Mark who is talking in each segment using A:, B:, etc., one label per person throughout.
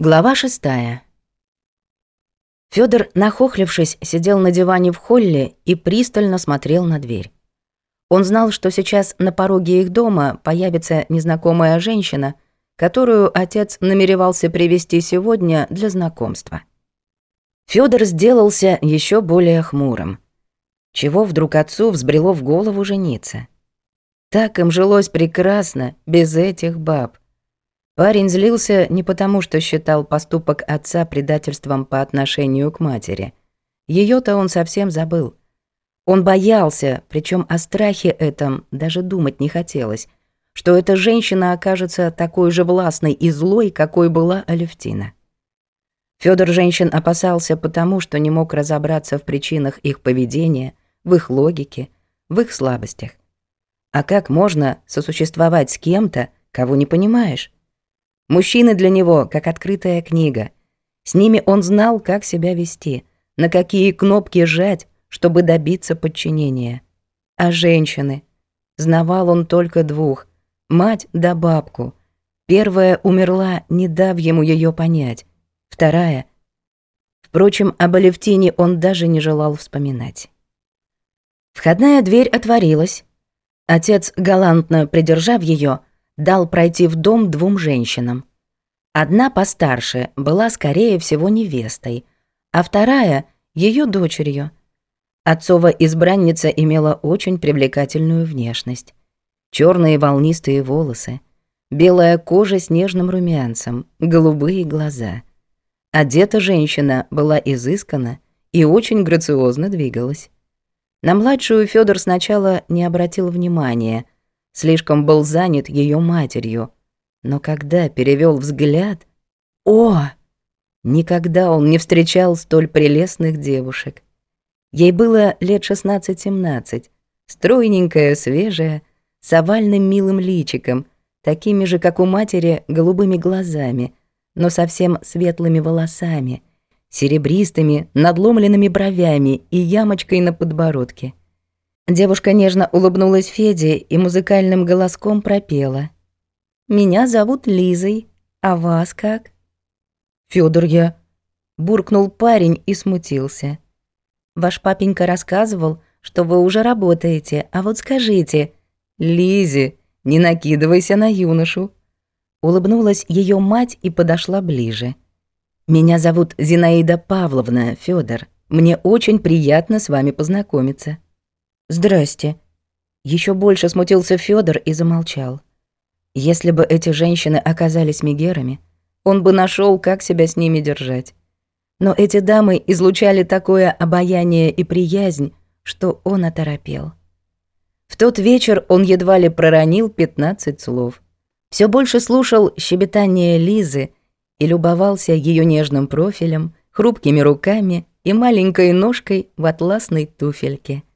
A: Глава шестая. Фёдор, нахохлившись, сидел на диване в холле и пристально смотрел на дверь. Он знал, что сейчас на пороге их дома появится незнакомая женщина, которую отец намеревался привести сегодня для знакомства. Фёдор сделался еще более хмурым. Чего вдруг отцу взбрело в голову жениться? Так им жилось прекрасно, без этих баб. Парень злился не потому, что считал поступок отца предательством по отношению к матери. Ее-то он совсем забыл. Он боялся, причем о страхе этом даже думать не хотелось, что эта женщина окажется такой же властной и злой, какой была Алевтина. Фёдор женщин опасался потому, что не мог разобраться в причинах их поведения, в их логике, в их слабостях. А как можно сосуществовать с кем-то, кого не понимаешь? Мужчины для него, как открытая книга. С ними он знал, как себя вести, на какие кнопки жать, чтобы добиться подчинения. А женщины? Знавал он только двух — мать да бабку. Первая умерла, не дав ему ее понять. Вторая... Впрочем, об Алевтине он даже не желал вспоминать. Входная дверь отворилась. Отец, галантно придержав ее, — дал пройти в дом двум женщинам. Одна постарше была, скорее всего, невестой, а вторая — ее дочерью. Отцова избранница имела очень привлекательную внешность. Черные волнистые волосы, белая кожа с нежным румянцем, голубые глаза. Одета женщина была изыскана и очень грациозно двигалась. На младшую Федор сначала не обратил внимания — слишком был занят её матерью. Но когда перевёл взгляд... О! Никогда он не встречал столь прелестных девушек. Ей было лет 16-17, стройненькая, свежая, с овальным милым личиком, такими же, как у матери, голубыми глазами, но совсем светлыми волосами, серебристыми, надломленными бровями и ямочкой на подбородке — Девушка нежно улыбнулась Феде и музыкальным голоском пропела. «Меня зовут Лизой, а вас как?» «Фёдор я», — буркнул парень и смутился. «Ваш папенька рассказывал, что вы уже работаете, а вот скажите...» «Лизе, не накидывайся на юношу!» Улыбнулась ее мать и подошла ближе. «Меня зовут Зинаида Павловна, Федор. Мне очень приятно с вами познакомиться». «Здрасте». Еще больше смутился Федор и замолчал. Если бы эти женщины оказались мигерами, он бы нашел, как себя с ними держать. Но эти дамы излучали такое обаяние и приязнь, что он оторопел. В тот вечер он едва ли проронил 15 слов. Все больше слушал щебетание Лизы и любовался ее нежным профилем, хрупкими руками и маленькой ножкой в атласной туфельке –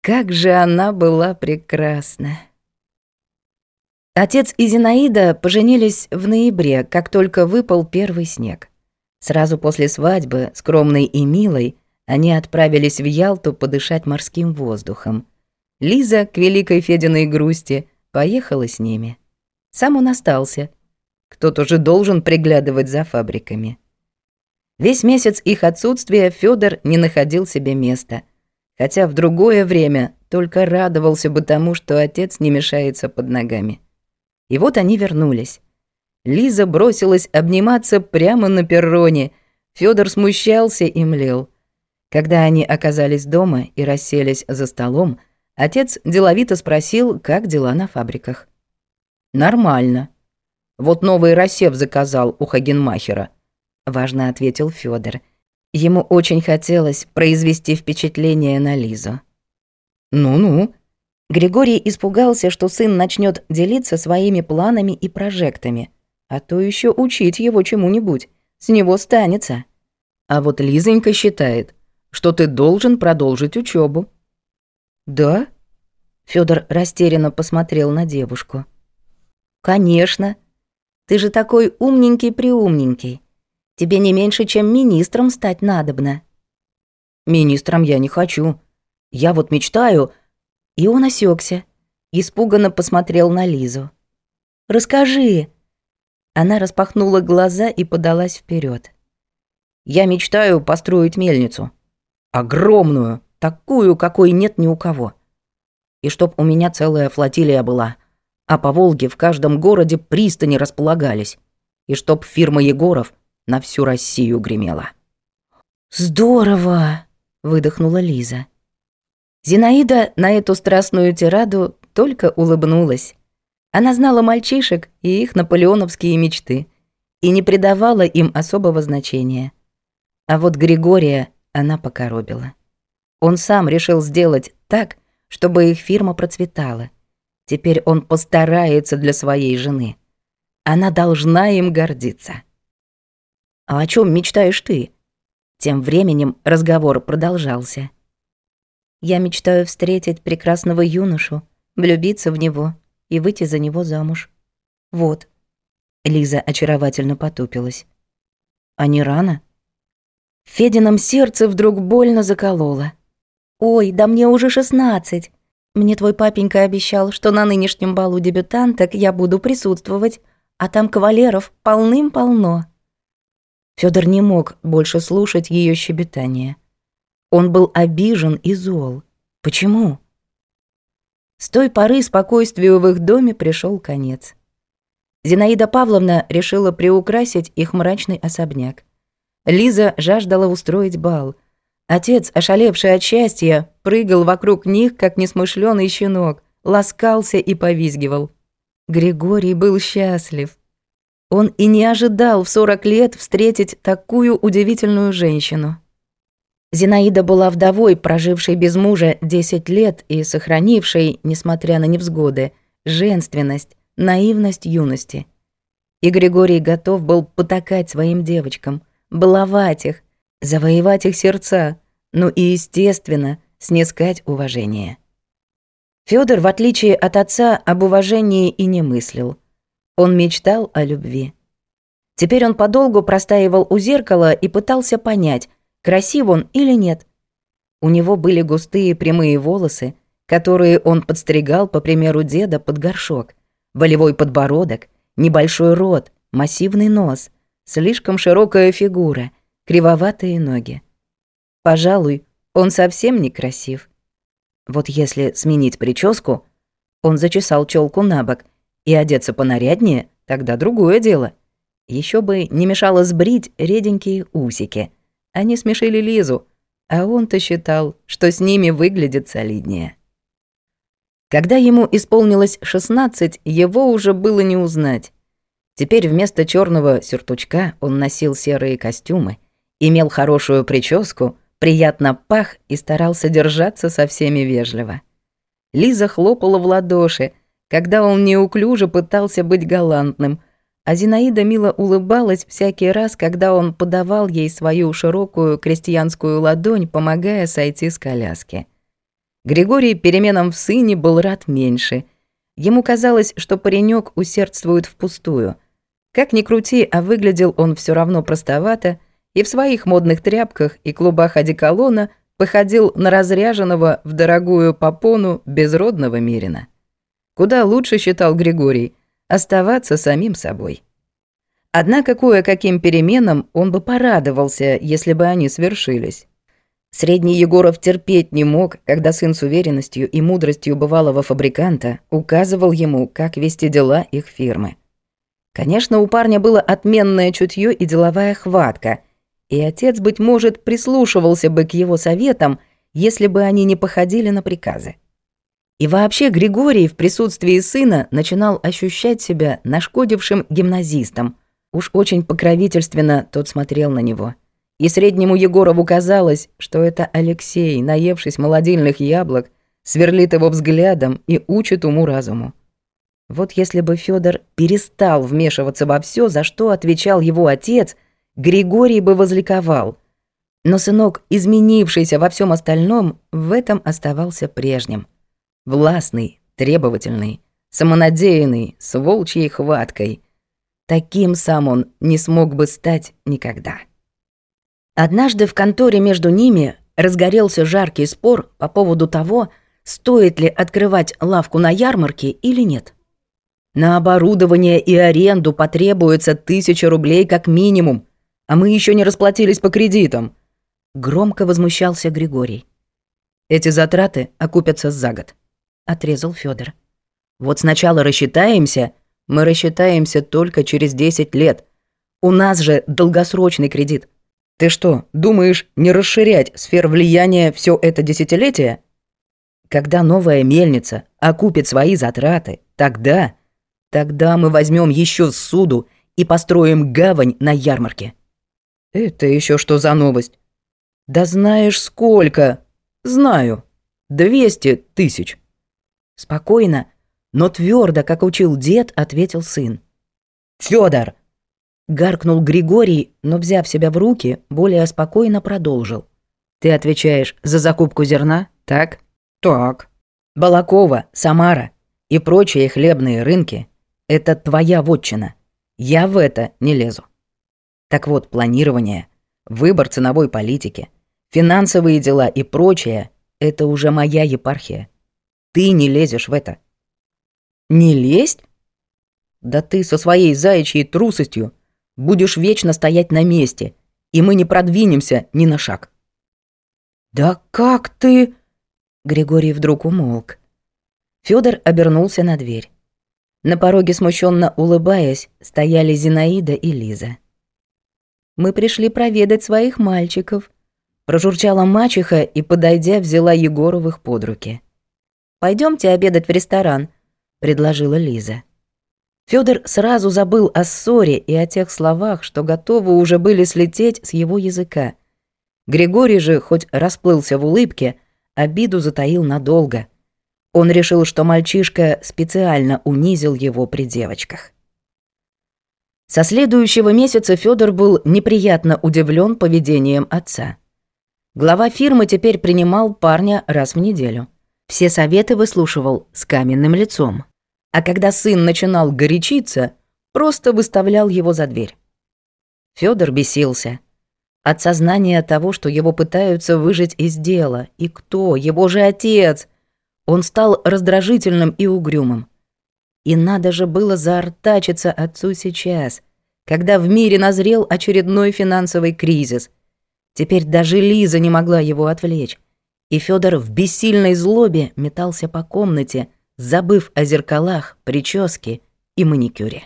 A: как же она была прекрасна! Отец и Зинаида поженились в ноябре, как только выпал первый снег. Сразу после свадьбы, скромной и милой, они отправились в Ялту подышать морским воздухом. Лиза, к великой Фединой грусти, поехала с ними. Сам он остался. Кто-то же должен приглядывать за фабриками. Весь месяц их отсутствия Фёдор не находил себе места — хотя в другое время только радовался бы тому, что отец не мешается под ногами. И вот они вернулись. Лиза бросилась обниматься прямо на перроне. Фёдор смущался и млел. Когда они оказались дома и расселись за столом, отец деловито спросил, как дела на фабриках. «Нормально. Вот новый рассев заказал у Хагенмахера», — важно ответил Фёдор. — Ему очень хотелось произвести впечатление на Лизу. «Ну-ну». Григорий испугался, что сын начнет делиться своими планами и прожектами, а то еще учить его чему-нибудь, с него станется. А вот Лизонька считает, что ты должен продолжить учебу. «Да?» Федор растерянно посмотрел на девушку. «Конечно. Ты же такой умненький-приумненький. Тебе не меньше, чем министром стать надобно». «Министром я не хочу. Я вот мечтаю...» И он осекся, испуганно посмотрел на Лизу. «Расскажи!» Она распахнула глаза и подалась вперед. «Я мечтаю построить мельницу. Огромную, такую, какой нет ни у кого. И чтоб у меня целая флотилия была, а по Волге в каждом городе пристани располагались, и чтоб фирма Егоров — на всю Россию гремела.
B: «Здорово!» — выдохнула Лиза.
A: Зинаида на эту страстную тираду только улыбнулась. Она знала мальчишек и их наполеоновские мечты и не придавала им особого значения. А вот Григория она покоробила. Он сам решил сделать так, чтобы их фирма процветала. Теперь он постарается для своей жены. Она должна им гордиться. «А о чем мечтаешь ты?» Тем временем разговор продолжался.
B: «Я мечтаю встретить прекрасного юношу, влюбиться в него и выйти за него замуж. Вот».
A: Лиза очаровательно потупилась. «А не рано?» В Федином сердце вдруг больно закололо.
B: «Ой, да мне уже шестнадцать. Мне твой папенька обещал, что на нынешнем балу дебютанток я буду присутствовать, а там кавалеров полным-полно».
A: Федор не мог больше слушать ее щебетание. Он был обижен и зол. Почему? С той поры спокойствию в их доме пришел конец. Зинаида Павловна решила приукрасить их мрачный особняк. Лиза жаждала устроить бал. Отец, ошалевший от счастья, прыгал вокруг них, как несмышленый щенок, ласкался и повизгивал. Григорий был счастлив. Он и не ожидал в 40 лет встретить такую удивительную женщину. Зинаида была вдовой, прожившей без мужа 10 лет и сохранившей, несмотря на невзгоды, женственность, наивность юности. И Григорий готов был потакать своим девочкам, баловать их, завоевать их сердца, ну и, естественно, снискать уважение. Фёдор, в отличие от отца, об уважении и не мыслил – он мечтал о любви. Теперь он подолгу простаивал у зеркала и пытался понять, красив он или нет. У него были густые прямые волосы, которые он подстригал, по примеру деда, под горшок, волевой подбородок, небольшой рот, массивный нос, слишком широкая фигура, кривоватые ноги. Пожалуй, он совсем некрасив. Вот если сменить прическу, он зачесал челку на бок — и одеться понаряднее, тогда другое дело. Еще бы не мешало сбрить реденькие усики. Они смешили Лизу, а он-то считал, что с ними выглядит солиднее. Когда ему исполнилось 16, его уже было не узнать. Теперь вместо черного сюртучка он носил серые костюмы, имел хорошую прическу, приятно пах и старался держаться со всеми вежливо. Лиза хлопала в ладоши — когда он неуклюже пытался быть галантным, а Зинаида мило улыбалась всякий раз, когда он подавал ей свою широкую крестьянскую ладонь, помогая сойти с коляски. Григорий переменам в сыне был рад меньше. Ему казалось, что паренек усердствует впустую. Как ни крути, а выглядел он все равно простовато, и в своих модных тряпках и клубах одеколона походил на разряженного в дорогую попону безродного Мирина. Куда лучше считал Григорий оставаться самим собой. Однако кое-каким переменам он бы порадовался, если бы они свершились. Средний Егоров терпеть не мог, когда сын с уверенностью и мудростью бывалого фабриканта указывал ему, как вести дела их фирмы. Конечно, у парня было отменное чутье и деловая хватка, и отец, быть может, прислушивался бы к его советам, если бы они не походили на приказы. И вообще Григорий в присутствии сына начинал ощущать себя нашкодившим гимназистом. Уж очень покровительственно тот смотрел на него. И среднему Егорову казалось, что это Алексей, наевшись молодильных яблок, сверлит его взглядом и учит уму-разуму. Вот если бы Федор перестал вмешиваться во все, за что отвечал его отец, Григорий бы возликовал. Но сынок, изменившийся во всем остальном, в этом оставался прежним – властный, требовательный, самонадеянный, с волчьей хваткой. Таким сам он не смог бы стать никогда. Однажды в конторе между ними разгорелся жаркий спор по поводу того, стоит ли открывать лавку на ярмарке или нет. На оборудование и аренду потребуется тысяча рублей как минимум, а мы еще не расплатились по кредитам. Громко возмущался Григорий. Эти затраты окупятся за год отрезал Федор. Вот сначала рассчитаемся. Мы рассчитаемся только через 10 лет. У нас же долгосрочный кредит. Ты что, думаешь, не расширять сфер влияния все это десятилетие? Когда новая мельница окупит свои затраты, тогда... Тогда мы возьмем еще суду и построим гавань на ярмарке. Это еще что за новость? Да знаешь сколько? Знаю. 200 тысяч. «Спокойно, но твердо, как учил дед», — ответил сын. «Федор!» — гаркнул Григорий, но, взяв себя в руки, более спокойно продолжил. «Ты отвечаешь за закупку зерна, так?» «Так». «Балакова, Самара и прочие хлебные рынки — это твоя вотчина. Я в это не лезу». Так вот, планирование, выбор ценовой политики, финансовые дела и прочее – это уже моя епархия. Ты не лезешь в это. Не лезть? Да ты со своей заячьей трусостью будешь вечно стоять на месте, и мы не продвинемся ни на шаг. Да как ты? Григорий вдруг умолк. Федор обернулся на дверь. На пороге, смущенно улыбаясь, стояли Зинаида и Лиза. «Мы пришли проведать своих мальчиков», — прожурчала мачеха и, подойдя, взяла Егоровых под руки. Пойдемте обедать в ресторан», — предложила Лиза. Федор сразу забыл о ссоре и о тех словах, что готовы уже были слететь с его языка. Григорий же, хоть расплылся в улыбке, обиду затаил надолго. Он решил, что мальчишка специально унизил его при девочках. Со следующего месяца Федор был неприятно удивлен поведением отца. Глава фирмы теперь принимал парня раз в неделю. Все советы выслушивал с каменным лицом. А когда сын начинал горячиться, просто выставлял его за дверь. Фёдор бесился. От сознания того, что его пытаются выжить из дела. И кто? Его же отец! Он стал раздражительным и угрюмым. И надо же было заортачиться отцу сейчас, когда в мире назрел очередной финансовый кризис. Теперь даже Лиза не могла его отвлечь. И Федор в бессильной злобе метался по комнате, забыв о зеркалах, прическе и маникюре.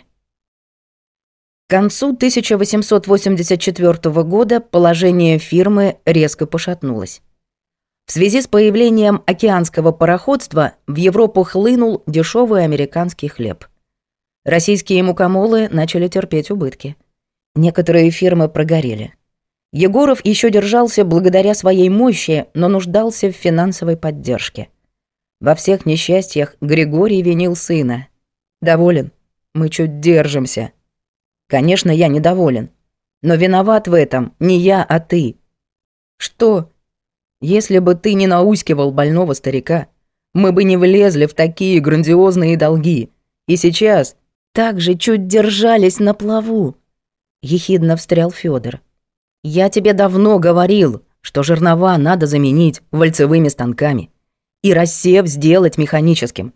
A: К концу 1884 года положение фирмы резко пошатнулось. В связи с появлением океанского пароходства в Европу хлынул дешевый американский хлеб. Российские мукомолы начали терпеть убытки. Некоторые фирмы прогорели – Егоров еще держался благодаря своей мощи, но нуждался в финансовой поддержке. Во всех несчастьях Григорий винил сына. «Доволен? Мы чуть держимся». «Конечно, я недоволен. Но виноват в этом не я, а ты». «Что?» «Если бы ты не наускивал больного старика, мы бы не влезли в такие грандиозные долги. И сейчас...» «Так же чуть держались на плаву», — ехидно встрял Федор. Я тебе давно говорил, что жернова надо заменить вальцевыми станками и рассев сделать механическим.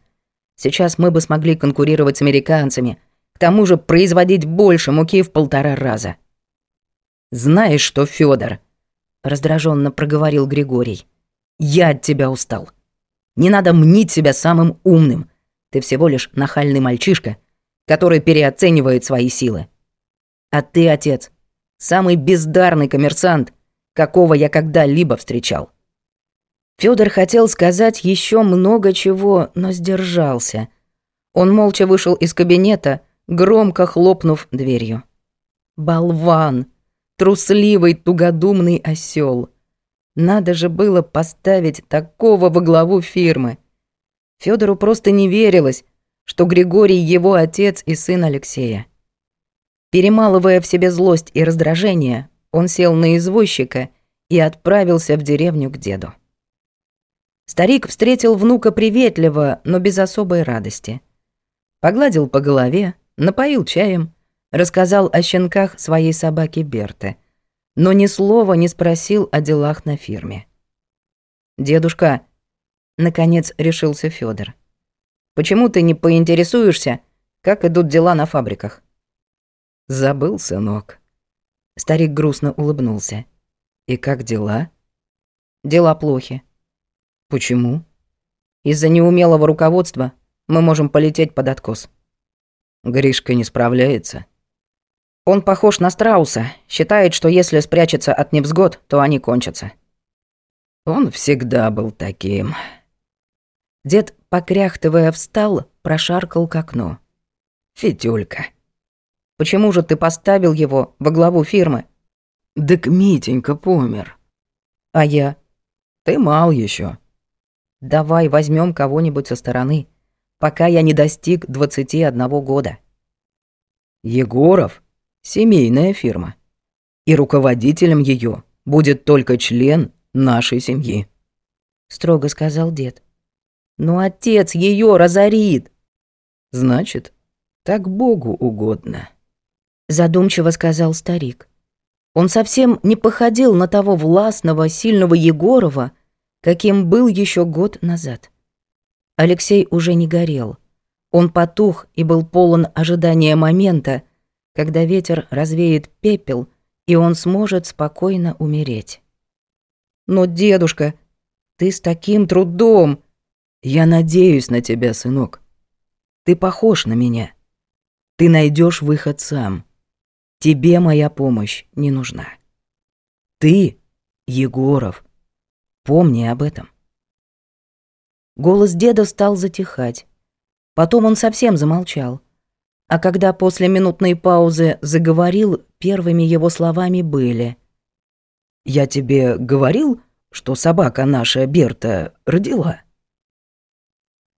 A: Сейчас мы бы смогли конкурировать с американцами, к тому же производить больше муки в полтора раза. Знаешь что, Федор? раздраженно проговорил Григорий. Я от тебя устал. Не надо мнить себя самым умным. Ты всего лишь нахальный мальчишка, который переоценивает свои силы. А ты, отец, Самый бездарный коммерсант, какого я когда-либо встречал. Федор хотел сказать еще много чего, но сдержался. Он молча вышел из кабинета, громко хлопнув дверью. Болван! Трусливый, тугодумный осел. Надо же было поставить такого во главу фирмы. Федору просто не верилось, что Григорий его отец и сын Алексея. Перемалывая в себе злость и раздражение, он сел на извозчика и отправился в деревню к деду. Старик встретил внука приветливо, но без особой радости. Погладил по голове, напоил чаем, рассказал о щенках своей собаки Берты, но ни слова не спросил о делах на фирме. «Дедушка», — наконец решился Федор, — «почему ты не поинтересуешься, как идут дела на фабриках?»
C: «Забыл, сынок».
A: Старик грустно улыбнулся.
C: «И как дела?»
A: «Дела плохи».
C: «Почему?»
A: «Из-за неумелого руководства мы можем полететь под откос».
C: «Гришка не справляется?»
A: «Он похож на страуса, считает, что если спрячется от невзгод, то они кончатся».
C: «Он всегда был таким».
A: Дед, покряхтывая, встал, прошаркал к окну.
C: «Фитюлька».
A: Почему же ты поставил его во главу фирмы?
C: Дык Митенька помер.
A: А я?
C: Ты мал еще.
A: Давай возьмем кого-нибудь со стороны, пока я не достиг 21 года.
C: Егоров – семейная фирма. И руководителем ее будет только член нашей семьи.
A: Строго сказал дед. Но отец ее разорит.
C: Значит, так Богу угодно
A: задумчиво сказал старик. Он совсем не походил на того властного, сильного Егорова, каким был еще год назад. Алексей уже не горел. Он потух и был полон ожидания момента, когда ветер развеет пепел, и он сможет спокойно умереть. «Но, дедушка, ты с таким трудом!»
C: «Я надеюсь на тебя, сынок. Ты похож на меня. Ты найдешь выход сам. Тебе моя помощь не нужна. Ты, Егоров, помни об этом.
A: Голос деда стал затихать. Потом он совсем замолчал. А когда после минутной паузы заговорил, первыми его словами были.
C: «Я тебе говорил, что собака наша Берта родила?»